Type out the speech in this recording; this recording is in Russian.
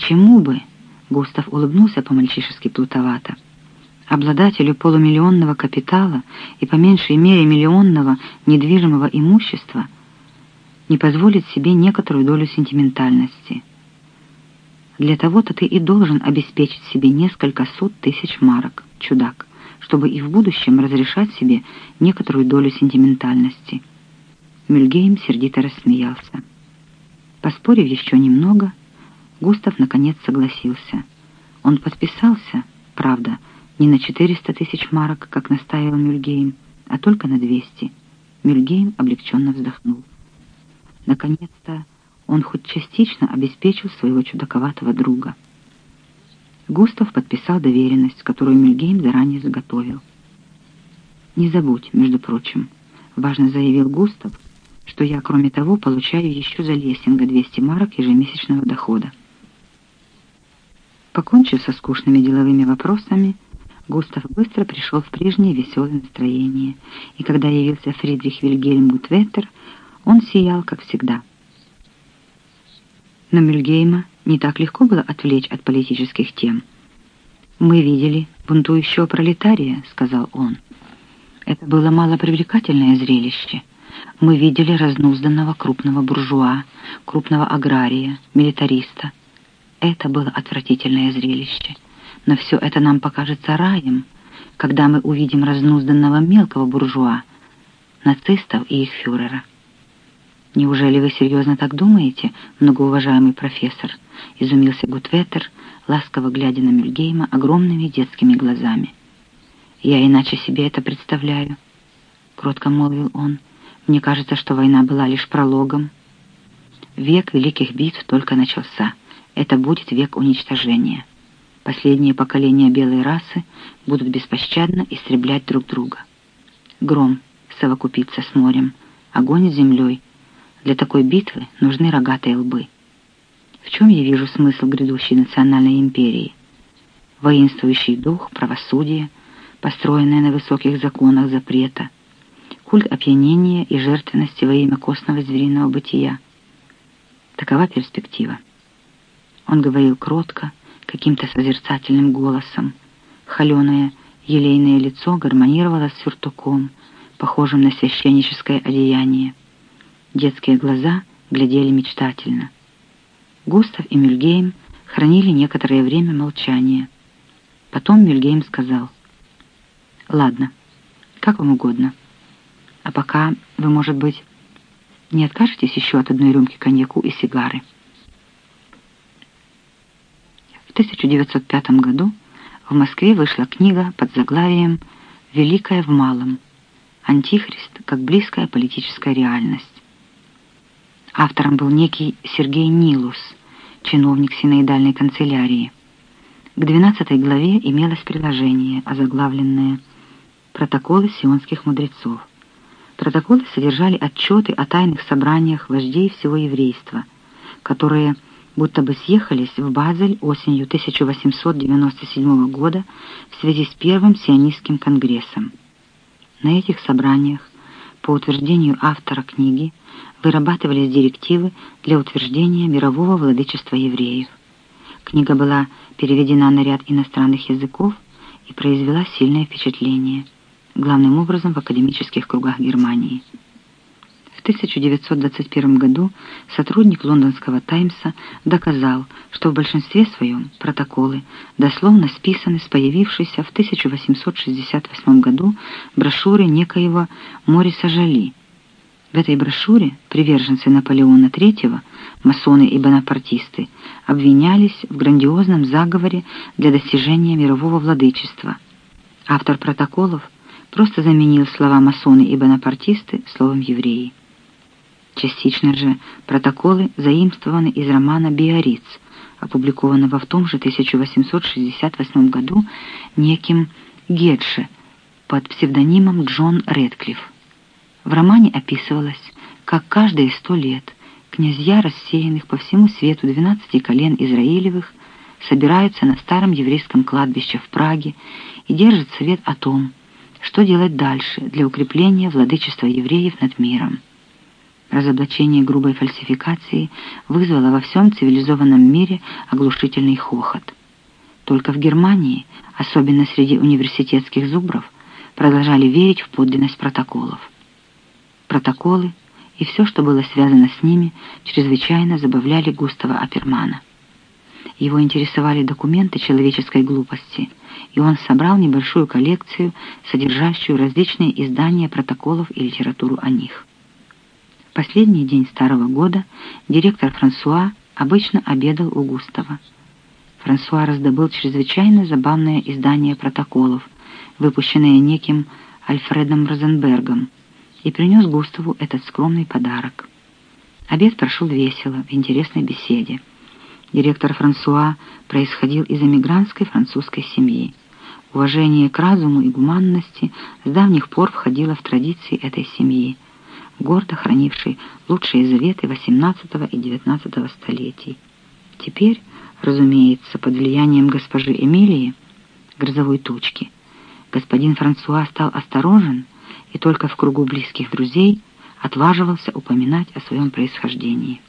почему бы, Густав улыбнулся по-мальчишески плутовато, обладателю полумиллионного капитала и по меньшей мере миллионного недвижимого имущества не позволить себе некоторую долю сентиментальности. Для того-то ты и должен обеспечить себе несколько сот тысяч марок, чудак, чтобы и в будущем разрешать себе некоторую долю сентиментальности. Мюльгейм сердито рассмеялся. Поспорив еще немного, Густав наконец согласился. Он подписался, правда, не на 400 тысяч марок, как настаивал Мюльгейм, а только на 200. Мюльгейм облегченно вздохнул. Наконец-то он хоть частично обеспечил своего чудаковатого друга. Густав подписал доверенность, которую Мюльгейм заранее заготовил. «Не забудь, между прочим», — важно заявил Густав, что я, кроме того, получаю еще за лессинга 200 марок ежемесячного дохода. Покончив со скучными деловыми вопросами, Густав быстро пришел в прежнее веселое настроение, и когда явился Фридрих Вильгельм Гутветтер, он сиял, как всегда. Но Мюльгейма не так легко было отвлечь от политических тем. «Мы видели бунтующего пролетария», — сказал он. «Это было малопривлекательное зрелище. Мы видели разнузданного крупного буржуа, крупного агрария, милитариста. Это было отвратительное зрелище» но все это нам покажется раем, когда мы увидим разнузданного мелкого буржуа, нацистов и их фюрера. «Неужели вы серьезно так думаете, многоуважаемый профессор?» — изумился Гутветер, ласково глядя на Мюльгейма огромными детскими глазами. «Я иначе себе это представляю», — кротко молвил он. «Мне кажется, что война была лишь прологом. Век великих битв только начался. Это будет век уничтожения». Последние поколения белой расы будут беспощадно истреблять друг друга. Гром совокупится с морем, огонь с землей. Для такой битвы нужны рогатые лбы. В чем я вижу смысл грядущей национальной империи? Воинствующий дух, правосудие, построенное на высоких законах запрета, культ опьянения и жертвенности во имя костного звериного бытия. Такова перспектива. Он говорил кротко, каким-то созерцательным голосом. Холеное, елейное лицо гармонировало с сюртуком, похожим на священническое одеяние. Детские глаза глядели мечтательно. Густав и Мюльгейм хранили некоторое время молчание. Потом Мюльгейм сказал, «Ладно, как вам угодно. А пока вы, может быть, не откажетесь еще от одной рюмки коньяку и сигары?» В 1905 году в Москве вышла книга под заглавием «Великое в малом. Антихрист как близкая политическая реальность». Автором был некий Сергей Нилус, чиновник синоидальной канцелярии. К 12 главе имелось приложение, озаглавленное «Протоколы сионских мудрецов». Протоколы содержали отчеты о тайных собраниях вождей всего еврейства, которые будто бы съехались в Базель осенью 1897 года в связи с Первым сионистским конгрессом. На этих собраниях, по утверждению автора книги, вырабатывались директивы для утверждения мирового владычества евреев. Книга была переведена на ряд иностранных языков и произвела сильное впечатление, главным образом в академических кругах Германии. В 1921 году сотрудник лондонского «Таймса» доказал, что в большинстве своем протоколы дословно списаны с появившейся в 1868 году брошюры некоего Мориса Жали. В этой брошюре приверженцы Наполеона III, масоны и бонапартисты, обвинялись в грандиозном заговоре для достижения мирового владычества. Автор протоколов просто заменил слова масоны и бонапартисты словом евреи. Частично же протоколы заимствованы из романа «Биориц», опубликованного в том же 1868 году неким Гетше под псевдонимом Джон Редклифф. В романе описывалось, как каждые сто лет князья, рассеянных по всему свету двенадцати колен Израилевых, собираются на старом еврейском кладбище в Праге и держат совет о том, что делать дальше для укрепления владычества евреев над миром. Разоблачение грубой фальсификации вызвало во всем цивилизованном мире оглушительный хохот. Только в Германии, особенно среди университетских зубров, продолжали верить в подлинность протоколов. Протоколы и все, что было связано с ними, чрезвычайно забавляли Густава Апермана. Его интересовали документы человеческой глупости, и он собрал небольшую коллекцию, содержащую различные издания протоколов и литературу о них. Последний день Старого года директор Франсуа обычно обедал у Густава. Франсуа раздобыл чрезвычайно забавное издание протоколов, выпущенное неким Альфредом Розенбергом, и принес Густаву этот скромный подарок. Обед прошел весело, в интересной беседе. Директор Франсуа происходил из эмигрантской французской семьи. Уважение к разуму и гуманности с давних пор входило в традиции этой семьи – гордо хранивший лучшие заветы XVIII и XIX столетий. Теперь, разумеется, под влиянием госпожи Эмилии, грозовой тучки, господин Франсуа стал осторожен и только в кругу близких друзей отваживался упоминать о своем происхождении.